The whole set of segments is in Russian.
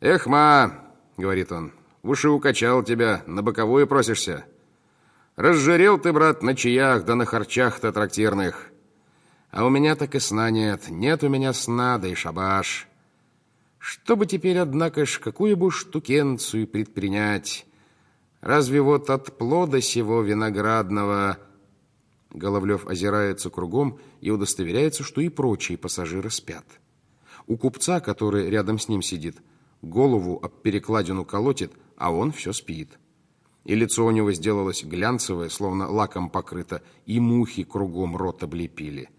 «Эх, ма!» — говорит он. «В уши укачал тебя, на боковую просишься. Разжирел ты, брат, на чаях да на харчах-то трактирных. А у меня так и сна нет. Нет у меня сна, да и шабаш. Что бы теперь, однако ж, какую бы штукенцию предпринять? Разве вот от плода сего виноградного...» Головлев озирается кругом и удостоверяется, что и прочие пассажиры спят. У купца, который рядом с ним сидит, голову об перекладину колотит, а он все спит. И лицо у него сделалось глянцевое, словно лаком покрыто, и мухи кругом рот облепили.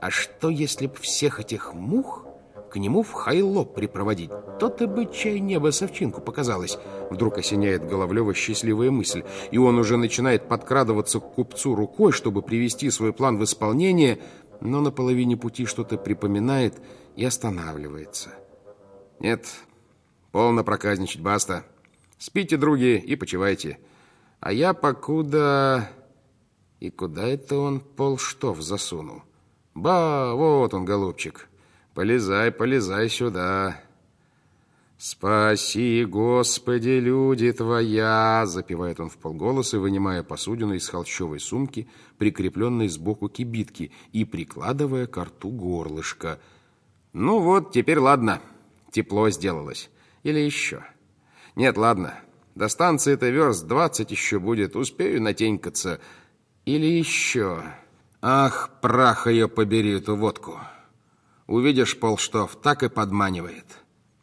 А что, если б всех этих мух к нему в хайло припроводить? То-то бы чай небо совчинку показалось. Вдруг осеняет Головлева счастливая мысль, и он уже начинает подкрадываться к купцу рукой, чтобы привести свой план в исполнение, но на половине пути что-то припоминает и останавливается. Нет, полно проказничать, баста. Спите, други, и почивайте. А я покуда... И куда это он полштов засунул? Ба, вот он, голубчик. Полезай, полезай сюда. «Спаси, Господи, люди Твоя!» Запевает он в полголоса, вынимая посудину из холщовой сумки, прикрепленной сбоку кибитки, и прикладывая к рту горлышко. «Ну вот, теперь ладно. Тепло сделалось. Или еще?» «Нет, ладно. До станции-то верст двадцать еще будет. Успею натенькаться. Или еще...» «Ах, прах ее побери, эту водку!» Увидишь полштов, так и подманивает.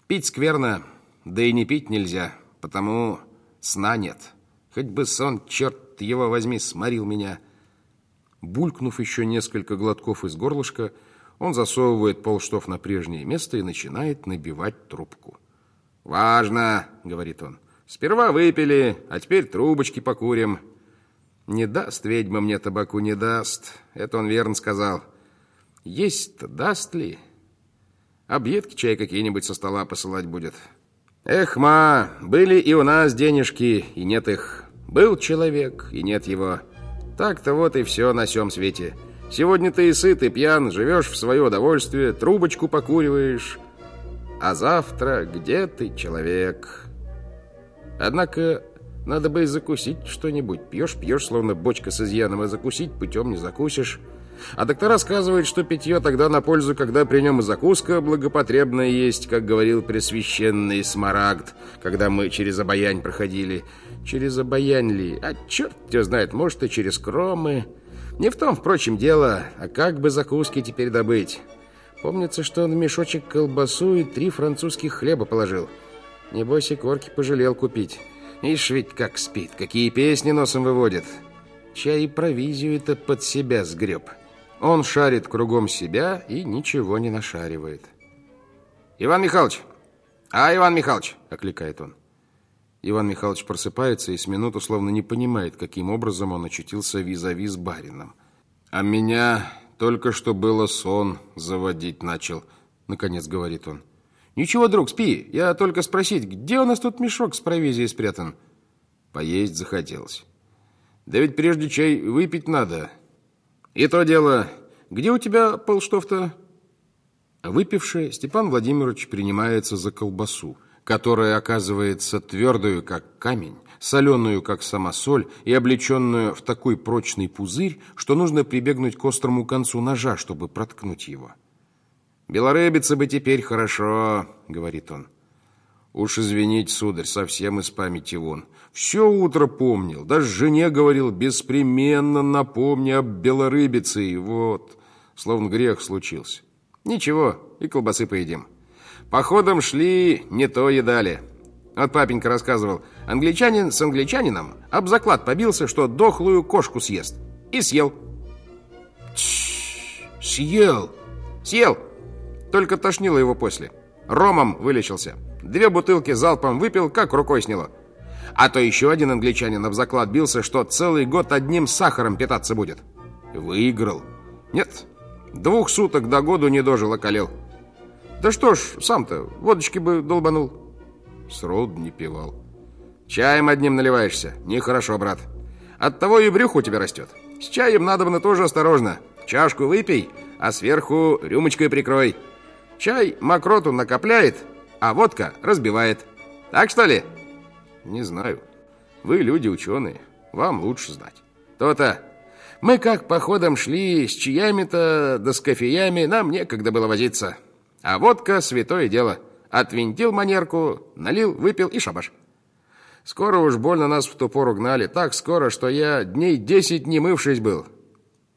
Пить скверно, да и не пить нельзя, потому сна нет. Хоть бы сон, черт его возьми, сморил меня. Булькнув еще несколько глотков из горлышка, он засовывает полштов на прежнее место и начинает набивать трубку. «Важно», — говорит он, — «сперва выпили, а теперь трубочки покурим». «Не даст ведьма мне табаку, не даст», — это он верно сказал. Есть-то даст ли? Объедки чай какие-нибудь со стола посылать будет. Эх, ма, были и у нас денежки, и нет их. Был человек, и нет его. Так-то вот и все на всем свете. Сегодня ты и сыт, и пьян, живешь в свое удовольствие, трубочку покуриваешь. А завтра где ты, человек? Однако надо бы и закусить что-нибудь. Пьешь, пьешь, словно бочка с изъяном, а закусить путем не закусишь. А доктора сказывают, что питье тогда на пользу, когда при нем и закуска благопотребная есть, как говорил пресвященный Смарагд, когда мы через обаянь проходили. Через обаянь ли? А черт тебя знает, может, и через кромы. Не в том, впрочем, дело, а как бы закуски теперь добыть? Помнится, что он мешочек колбасу и три французских хлеба положил. Небось, и корки пожалел купить. Ишь ведь как спит, какие песни носом выводит. Чай и провизию это под себя сгреб. Он шарит кругом себя и ничего не нашаривает. «Иван Михайлович! А, Иван Михайлович!» – окликает он. Иван Михайлович просыпается и с минуту словно не понимает, каким образом он очутился визави с барином. «А меня только что было сон заводить начал», – наконец говорит он. «Ничего, друг, спи. Я только спросить, где у нас тут мешок с провизией спрятан?» Поесть захотелось. «Да ведь прежде чай выпить надо. И то дело, где у тебя полштов-то? Выпивший, Степан Владимирович принимается за колбасу, которая оказывается твердую, как камень, соленую, как сама соль, и облеченную в такой прочный пузырь, что нужно прибегнуть к острому концу ножа, чтобы проткнуть его. «Белорыбиться бы теперь хорошо», — говорит он. «Уж извините, сударь, совсем из памяти вон. Все утро помнил, даже жене говорил, беспременно напомни об белорыбице, и вот, словно грех случился. Ничего, и колбасы поедим. Походом шли, не то едали. Вот папенька рассказывал, англичанин с англичанином об заклад побился, что дохлую кошку съест. И съел. Съел? Съел. Только тошнило его после. Ромом вылечился. Две бутылки залпом выпил, как рукой сняло. А то еще один англичанин об заклад бился, что целый год одним сахаром питаться будет. Выиграл. Нет, двух суток до году не дожил, околел. Да что ж, сам-то водочки бы долбанул. Сроду не пивал. Чаем одним наливаешься. Нехорошо, брат. Оттого и брюхо у тебя растет. С чаем надо бы тоже осторожно. Чашку выпей, а сверху рюмочкой прикрой. Чай мокроту накопляет, а водка разбивает. Так что ли? Не знаю. Вы люди ученые, вам лучше знать. То-то. Мы как походом шли, с чаями-то да с кофеями, нам некогда было возиться. А водка — святое дело. Отвинтил манерку, налил, выпил и шабаш. Скоро уж больно нас в ту пору гнали. Так скоро, что я дней десять не мывшись был.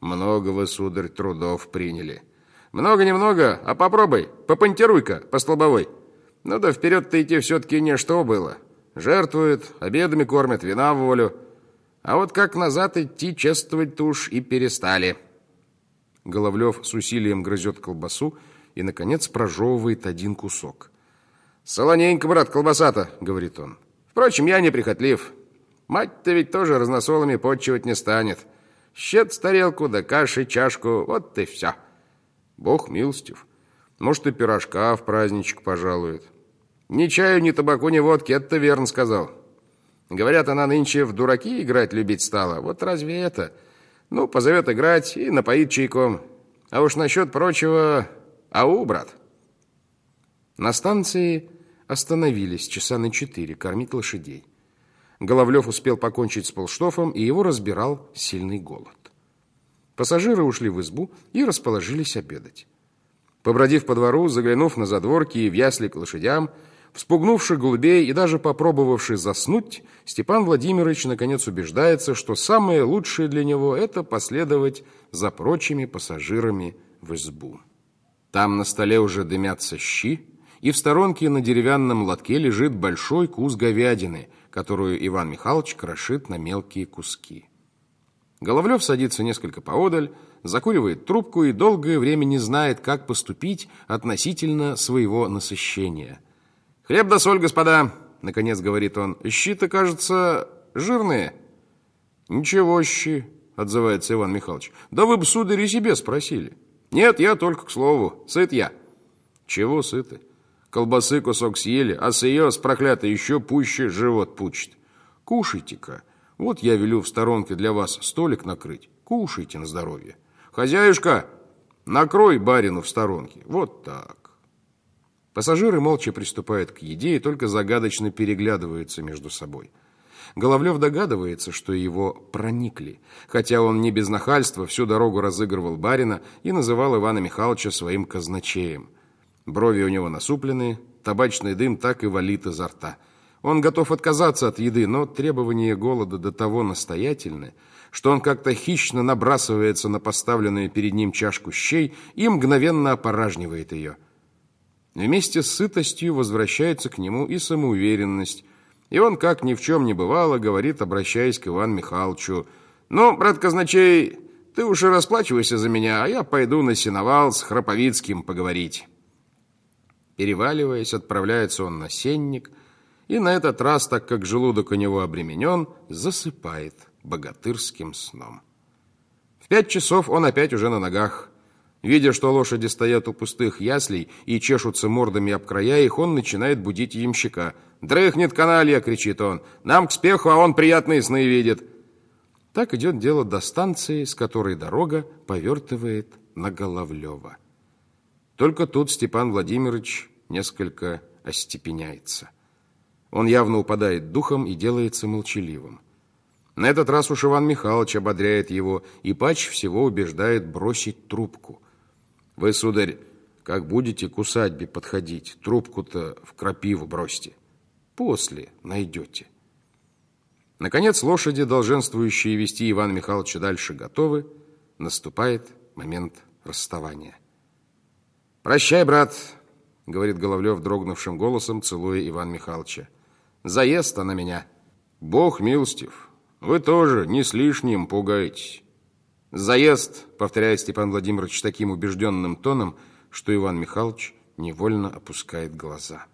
Много вы, сударь, трудов приняли. Много-немного, а попробуй, попонтируй-ка по столбовой. Ну да вперед-то идти все-таки не что было. Жертвуют, обедами кормят, вина в волю. А вот как назад идти, чествовать-то уж и перестали. Головлев с усилием грызет колбасу и, наконец, прожевывает один кусок. «Солоненько, брат, колбаса-то», — говорит он. «Впрочем, я не прихотлив. Мать-то ведь тоже разносолами подчивать не станет. Щет с тарелку, да каши, чашку, вот и все». «Бог милостив. Может, и пирожка в праздничек пожалует». «Ни чаю, ни табаку, ни водки, это верно сказал. Говорят, она нынче в дураки играть любить стала. Вот разве это? Ну, позовет играть и напоит чайком. А уж насчет прочего... Ау, брат!» На станции остановились часа на четыре кормить лошадей. Головлев успел покончить с полштофом, и его разбирал сильный голод. Пассажиры ушли в избу и расположились обедать. Побродив по двору, заглянув на задворки и в ясли к лошадям, вспугнувши голубей и даже попробовавший заснуть, Степан Владимирович наконец убеждается, что самое лучшее для него – это последовать за прочими пассажирами в избу. Там на столе уже дымятся щи, и в сторонке на деревянном лотке лежит большой кус говядины, которую Иван Михайлович крошит на мелкие куски. Головлев садится несколько поодаль, закуривает трубку и долгое время не знает, как поступить относительно своего насыщения. «Хлеб да соль, господа!» — наконец говорит он. «Щи-то, кажется, жирные». «Ничего, щи!» — отзывается Иван Михайлович. «Да вы бы, сударь, и себе спросили». «Нет, я только к слову. Сыт я». «Чего сыты? Колбасы кусок съели, а с ее, с проклятой, еще пуще живот пучит. Кушайте-ка». Вот я велю в сторонке для вас столик накрыть. Кушайте на здоровье. Хозяюшка, накрой барину в сторонке. Вот так. Пассажиры молча приступают к еде и только загадочно переглядываются между собой. Головлев догадывается, что его проникли, хотя он не без нахальства всю дорогу разыгрывал барина и называл Ивана Михайловича своим казначеем. Брови у него насуплены, табачный дым так и валит изо рта. Он готов отказаться от еды, но требования голода до того настоятельны, что он как-то хищно набрасывается на поставленную перед ним чашку щей и мгновенно опоражнивает ее. Вместе с сытостью возвращается к нему и самоуверенность, и он, как ни в чем не бывало, говорит, обращаясь к Ивану Михайловичу, «Ну, брат казначей, ты уж и расплачивайся за меня, а я пойду на сеновал с Храповицким поговорить». Переваливаясь, отправляется он на сенник – и на этот раз, так как желудок у него обременен, засыпает богатырским сном. В пять часов он опять уже на ногах. Видя, что лошади стоят у пустых яслей и чешутся мордами об края их, он начинает будить ямщика. «Дрыхнет каналья!» — кричит он. «Нам к спеху, а он приятные сны видит!» Так идет дело до станции, с которой дорога повертывает на Головлева. Только тут Степан Владимирович несколько остепеняется. Он явно упадает духом и делается молчаливым. На этот раз уж Иван Михайлович ободряет его и паче всего убеждает бросить трубку. Вы, сударь, как будете к усадьбе подходить, трубку-то в крапиву бросьте. После найдете. Наконец, лошади, долженствующие вести Ивана Михайловича дальше, готовы. Наступает момент расставания. «Прощай, брат», — говорит Головлев дрогнувшим голосом, целуя Ивана Михайловича. Заест она меня. Бог милостив. Вы тоже не с лишним пугаетесь. Заезд, повторяет Степан Владимирович таким убежденным тоном, что Иван Михайлович невольно опускает глаза.